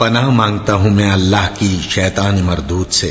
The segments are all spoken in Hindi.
पनाह मांगता हूं मैं अल्लाह की शैतान मरदूत से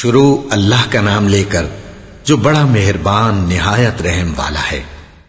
शुरू अल्लाह का नाम लेकर जो बड़ा मेहरबान निहायत रहम वाला है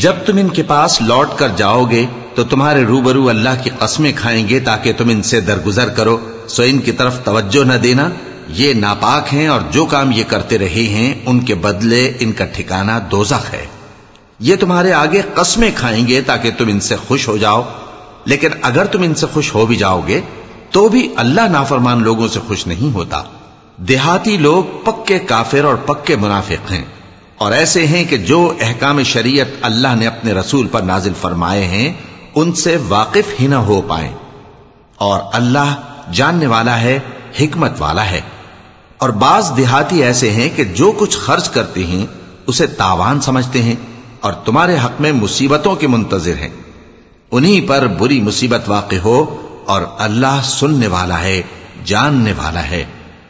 जब तुम इनके पास लौट कर जाओगे तो तुम्हारे रूबरू अल्लाह की कस्में खाएँगे ताकि तुम इनसे दरगुजर करो। सो इनकी तरफ़ तवज्जो न देना। ये नापाक हैं और जो काम ये करते रहे हैं, उनके बदले इनका ठिकाना दोजख है। ये तुम्हारे आगे कस्में खाएँगे ताकि तुम इनसे खुश हो जाओ। लेकिन अगर तुम इनसे खुश हो भी जाओगे तो भी अल्लाह नाफरमान लोगों से खुश नहीं होता। देहाती लोग पक्के काफिर और पक्के मुनाफिक हैं। और ऐसे हैं कि जो अहकाम शरीयत अल्लाह ने अपने रसूल पर नाजिल फरमाए हैं, उनसे वाकिफ ही न हो पाए। और अल्लाह जानने वाला है, हिकमत वाला है। और बाज देहाती ऐसे हैं कि जो कुछ खर्च करते हैं, उसे तावान समझते हैं और तुम्हारे हक में मुसीबतों के मुंतजिर हैं। उन्हीं पर बुरी मुसीबत वाक़ हो और अल्लाह सुनने वाला है, जानने वाला है।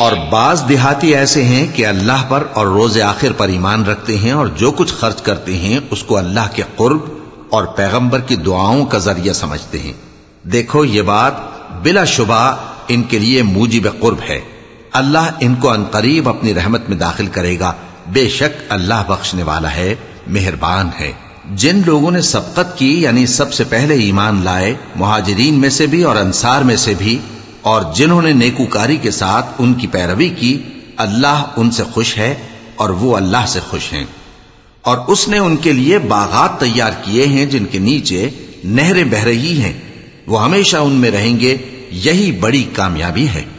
और बाज देहाती ऐसे हैं कि अल्लाह पर और रोज आखिर पर ईमान रखते हैं और जो कुछ खर्च करते हैं उसको अल्लाह के कुर्ब और पैगंबर की दुआओं का जरिया समझते हैं देखो ये बात बिला शुबा इनके लिए मूजिब कुर्ब है अल्लाह इनको अनकरीब अपनी रहमत में दाखिल करेगा बेशक अल्लाह बख्शने वाला है, मेहरबान है। जिन लोगों ने सबकत की, यानी सबसे पहले ईमान लाए, मुहाजिरीन में से भी और अंसार में से भी, और जिन्होंने नेकूकारी के साथ उनकी पैरवी की, अल्लाह उनसे खुश है और वो अल्लाह से खुश हैं। और उसने उनके लिए बागात तैयार किए हैं, जिनके नीचे नहरें बह रही हैं। वो हमेशा उनमें रहेंगे, यही बड़ी कामयाबी है।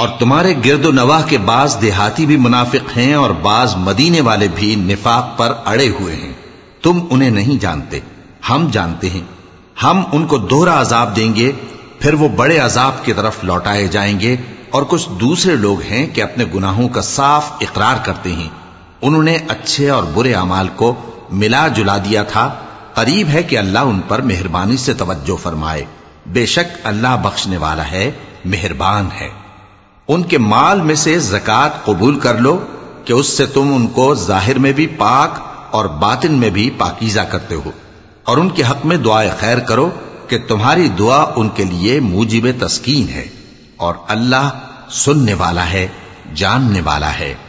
और तुम्हारे गिरदो नवाह के बाज देहाती भी मुनाफिक हैं और बाज मदीने वाले भी निफाक पर अड़े हुए हैं तुम उन्हें नहीं जानते हम जानते हैं हम उनको दोहरा अजाब देंगे फिर वो बड़े अजाब की तरफ लौटाए जाएंगे और कुछ दूसरे लोग हैं कि अपने गुनाहों का साफ इकरार करते हैं उन्होंने अच्छे और बुरे अमाल को मिला जुला दिया था करीब है कि अल्लाह उन पर मेहरबानी से तवज्जो फरमाए। बेशक अल्लाह बख्शने वाला है, मेहरबान है। उनके माल में से जक़ात कबूल कर लो कि उससे तुम उनको ज़ाहिर में भी पाक और बातिन में भी पाकीजा करते हो। और उनके हक में दुआ खैर करो कि तुम्हारी दुआ उनके लिए मूजिब तस्कीन है। और अल्लाह सुनने वाला है, जानने वाला है।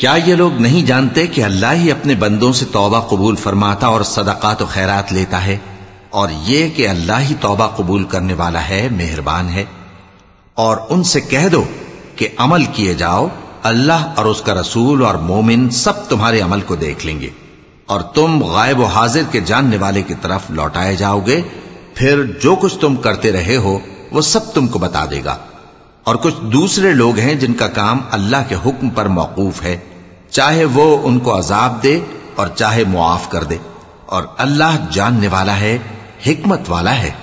क्या ये लोग नहीं जानते कि अल्लाह ही अपने बंदों से तौबा कबूल फरमाता और सदाकत और खैरात लेता है और ये कि अल्लाह ही तौबा कबूल करने वाला है मेहरबान है और उनसे कह दो कि अमल किए जाओ अल्लाह और उसका रसूल और मोमिन सब तुम्हारे अमल को देख लेंगे और तुम गायब हाजिर के जानने वाले की तरफ़ लौटाए जाओगे। फिर जो कुछ तुम करते रहे हो, वो सब तुमको बता देगा। और कुछ दूसरे लोग हैं जिनका काम अल्लाह के हुक्म पर मौकूफ है। चाहे वो उनको अजाब दे और चाहे मुआफ कर दे। और अल्लाह जानने वाला है, हिकमत वाला है।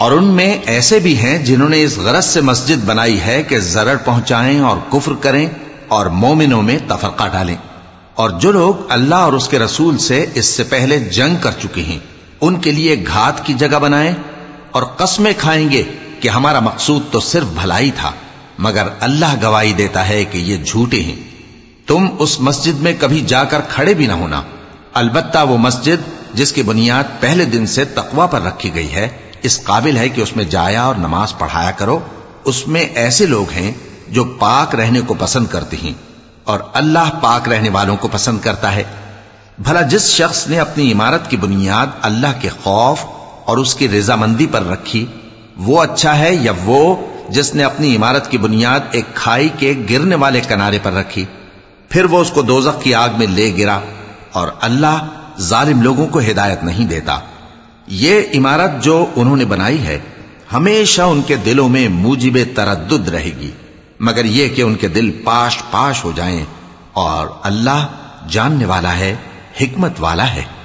और उनमें ऐसे भी हैं जिन्होंने इस गरज से मस्जिद बनाई है कि जरर पहुंचाएं और कुफ्र करें और मोमिनों में तफरका डालें और जो लोग अल्लाह और उसके रसूल से इससे पहले जंग कर चुके हैं, उनके लिए घात की जगह बनाएँ और कस्में खाएँगे कि हमारा मकसूद तो सिर्फ़ भलाई था, मगर अल्लाह गवाही देता है कि ये झूठे हैं। तुम उस मस्जिद में कभी जाकर खड़े भी ना होना। अलबत्ता वो मस्जिद जिसकी बुनियाद पहले दिन से तकवा पर रखी गई है, इस काबिल है कि उसमें जाया और नमाज़ पढ़ाया करो। उसमें ऐसे लोग हैं जो पाक रहने को पसंद करते हैं। और अल्लाह पाक रहने वालों को पसंद करता है। भला जिस शख्स ने अपनी इमारत की बुनियाद अल्लाह के खौफ और उसकी रजामंदी पर रखी, वो अच्छा है या वो जिसने अपनी इमारत की बुनियाद एक खाई के गिरने वाले किनारे पर रखी, फिर वो उसको दोजख की आग में ले गिरा और अल्लाह जालिम लोगों को हिदायत नहीं देता। ये इमारत जो उन्होंने बनाई है, हमेशा उनके दिलों में मूजिब तरद रहेगी। मगर यह कि उनके दिल पाश पाश हो जाएँ और अल्लाह जानने वाला है, हिकमत वाला है।